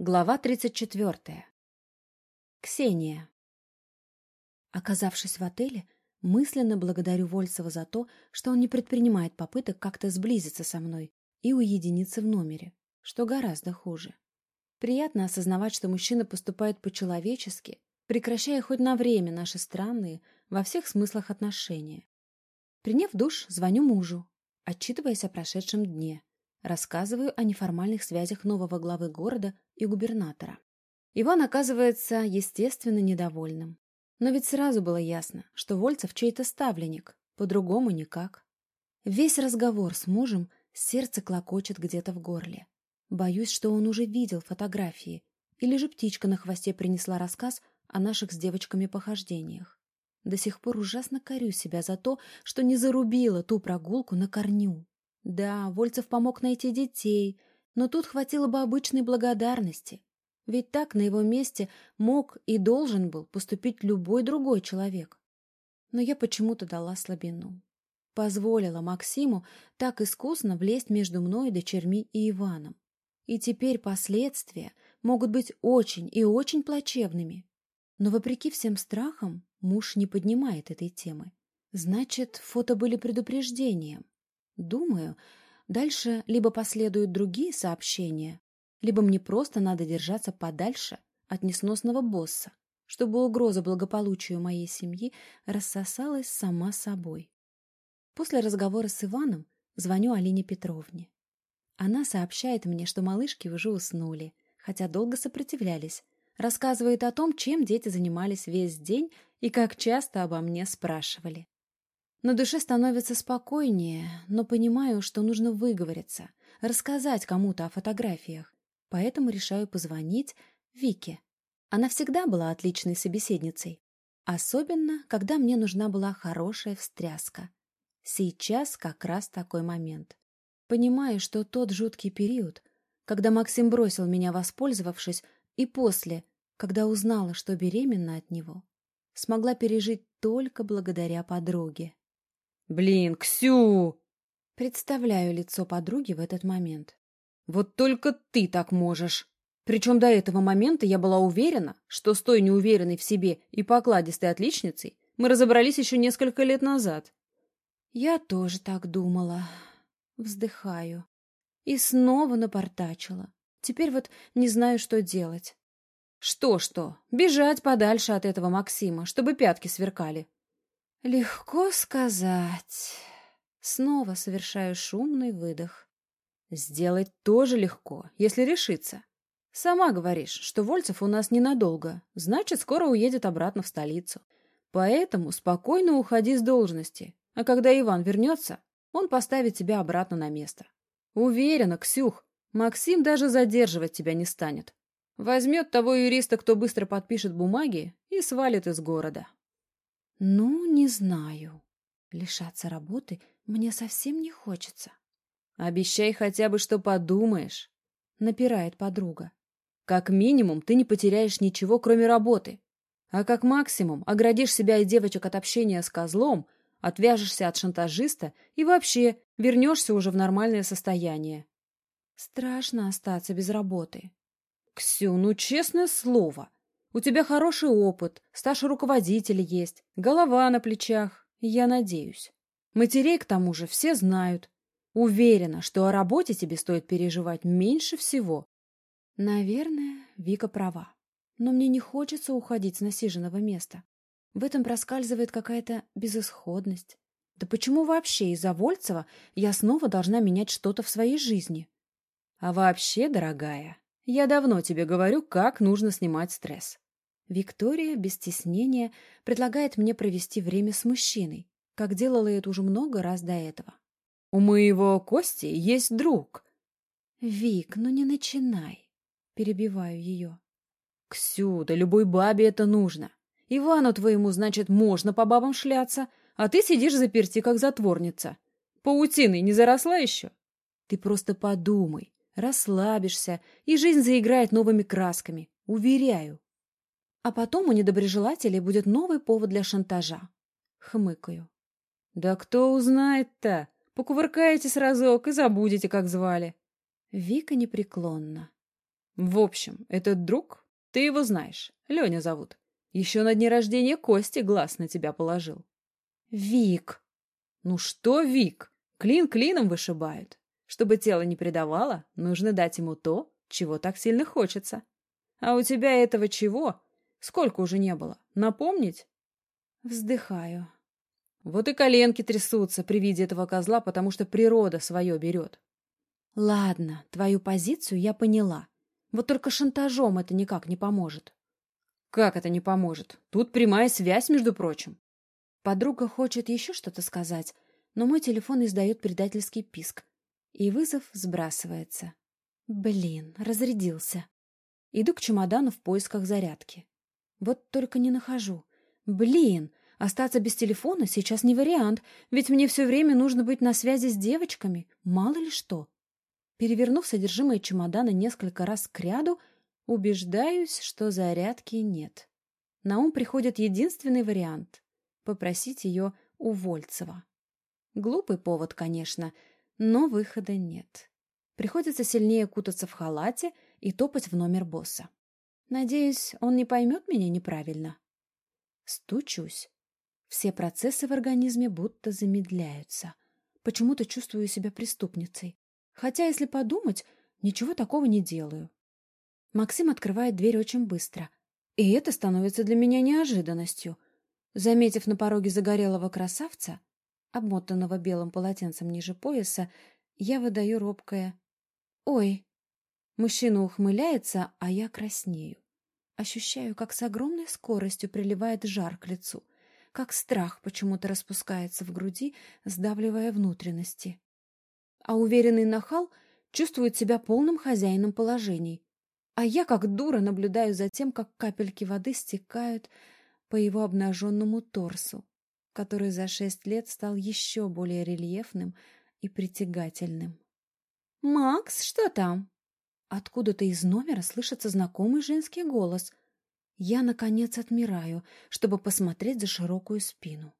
Глава 34. Ксения. Оказавшись в отеле, мысленно благодарю Вольцева за то, что он не предпринимает попыток как-то сблизиться со мной и уединиться в номере, что гораздо хуже. Приятно осознавать, что мужчина поступает по-человечески, прекращая хоть на время наши странные, во всех смыслах отношения. Приняв душ, звоню мужу, отчитываясь о прошедшем дне – Рассказываю о неформальных связях нового главы города и губернатора. Иван оказывается, естественно, недовольным. Но ведь сразу было ясно, что Вольцев чей-то ставленник, по-другому никак. Весь разговор с мужем сердце клокочет где-то в горле. Боюсь, что он уже видел фотографии, или же птичка на хвосте принесла рассказ о наших с девочками похождениях. До сих пор ужасно корю себя за то, что не зарубила ту прогулку на корню. Да, Вольцев помог найти детей, но тут хватило бы обычной благодарности. Ведь так на его месте мог и должен был поступить любой другой человек. Но я почему-то дала слабину. Позволила Максиму так искусно влезть между мной, дочерьми и Иваном. И теперь последствия могут быть очень и очень плачевными. Но вопреки всем страхам муж не поднимает этой темы. Значит, фото были предупреждением. Думаю, дальше либо последуют другие сообщения, либо мне просто надо держаться подальше от несносного босса, чтобы угроза благополучию моей семьи рассосалась сама собой. После разговора с Иваном звоню Алине Петровне. Она сообщает мне, что малышки уже уснули, хотя долго сопротивлялись, рассказывает о том, чем дети занимались весь день и как часто обо мне спрашивали. На душе становится спокойнее, но понимаю, что нужно выговориться, рассказать кому-то о фотографиях. Поэтому решаю позвонить Вике. Она всегда была отличной собеседницей. Особенно, когда мне нужна была хорошая встряска. Сейчас как раз такой момент. Понимаю, что тот жуткий период, когда Максим бросил меня, воспользовавшись, и после, когда узнала, что беременна от него, смогла пережить только благодаря подруге. «Блин, Ксю!» Представляю лицо подруги в этот момент. «Вот только ты так можешь!» Причем до этого момента я была уверена, что с той неуверенной в себе и покладистой отличницей мы разобрались еще несколько лет назад. Я тоже так думала. Вздыхаю. И снова напортачила. Теперь вот не знаю, что делать. Что-что, бежать подальше от этого Максима, чтобы пятки сверкали. Легко сказать. Снова совершаю шумный выдох. Сделать тоже легко, если решиться. Сама говоришь, что Вольцев у нас ненадолго, значит, скоро уедет обратно в столицу. Поэтому спокойно уходи с должности, а когда Иван вернется, он поставит тебя обратно на место. Уверена, Ксюх, Максим даже задерживать тебя не станет. Возьмет того юриста, кто быстро подпишет бумаги, и свалит из города. Ну, не знаю. Лишаться работы мне совсем не хочется. Обещай хотя бы, что подумаешь, напирает подруга. Как минимум, ты не потеряешь ничего, кроме работы. А как максимум, оградишь себя и девочек от общения с козлом, отвяжешься от шантажиста и вообще вернешься уже в нормальное состояние. Страшно остаться без работы. Ксю, ну честное слово, у тебя хороший опыт, стаж руководителя есть, голова на плечах, я надеюсь. Матерей, к тому же, все знают. Уверена, что о работе тебе стоит переживать меньше всего. Наверное, Вика права. Но мне не хочется уходить с насиженного места. В этом проскальзывает какая-то безысходность. Да почему вообще из-за Вольцева я снова должна менять что-то в своей жизни? А вообще, дорогая, я давно тебе говорю, как нужно снимать стресс. Виктория без стеснения предлагает мне провести время с мужчиной, как делала это уже много раз до этого. «У моего Кости есть друг». «Вик, ну не начинай», — перебиваю ее. «Ксю, да любой бабе это нужно. Ивану твоему, значит, можно по бабам шляться, а ты сидишь заперти, как затворница. Паутиной не заросла еще? Ты просто подумай, расслабишься, и жизнь заиграет новыми красками, уверяю. А потом у недоброжелателей будет новый повод для шантажа. Хмыкаю. Да кто узнает-то? Покувыркаете разок и забудете, как звали. Вика непреклонна. В общем, этот друг, ты его знаешь, Леня зовут. Еще на дне рождения Кости глаз на тебя положил. Вик. Ну что, Вик? Клин клином вышибают. Чтобы тело не предавало, нужно дать ему то, чего так сильно хочется. А у тебя этого чего? Сколько уже не было? Напомнить? Вздыхаю. Вот и коленки трясутся при виде этого козла, потому что природа свое берет. Ладно, твою позицию я поняла. Вот только шантажом это никак не поможет. Как это не поможет? Тут прямая связь, между прочим. Подруга хочет еще что-то сказать, но мой телефон издает предательский писк, и вызов сбрасывается. Блин, разрядился. Иду к чемодану в поисках зарядки. Вот только не нахожу. Блин, остаться без телефона сейчас не вариант, ведь мне все время нужно быть на связи с девочками, мало ли что. Перевернув содержимое чемодана несколько раз к ряду, убеждаюсь, что зарядки нет. На ум приходит единственный вариант — попросить ее у Вольцева. Глупый повод, конечно, но выхода нет. Приходится сильнее кутаться в халате и топать в номер босса. Надеюсь, он не поймет меня неправильно. Стучусь. Все процессы в организме будто замедляются. Почему-то чувствую себя преступницей. Хотя, если подумать, ничего такого не делаю. Максим открывает дверь очень быстро. И это становится для меня неожиданностью. Заметив на пороге загорелого красавца, обмотанного белым полотенцем ниже пояса, я выдаю робкое «Ой!». Мужчина ухмыляется, а я краснею. Ощущаю, как с огромной скоростью приливает жар к лицу, как страх почему-то распускается в груди, сдавливая внутренности. А уверенный нахал чувствует себя полным хозяином положений. А я, как дура, наблюдаю за тем, как капельки воды стекают по его обнаженному торсу, который за шесть лет стал еще более рельефным и притягательным. «Макс, что там?» Откуда-то из номера слышится знакомый женский голос. Я, наконец, отмираю, чтобы посмотреть за широкую спину.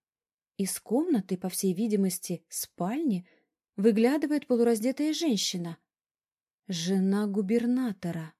Из комнаты, по всей видимости, спальни, выглядывает полураздетая женщина. Жена губернатора.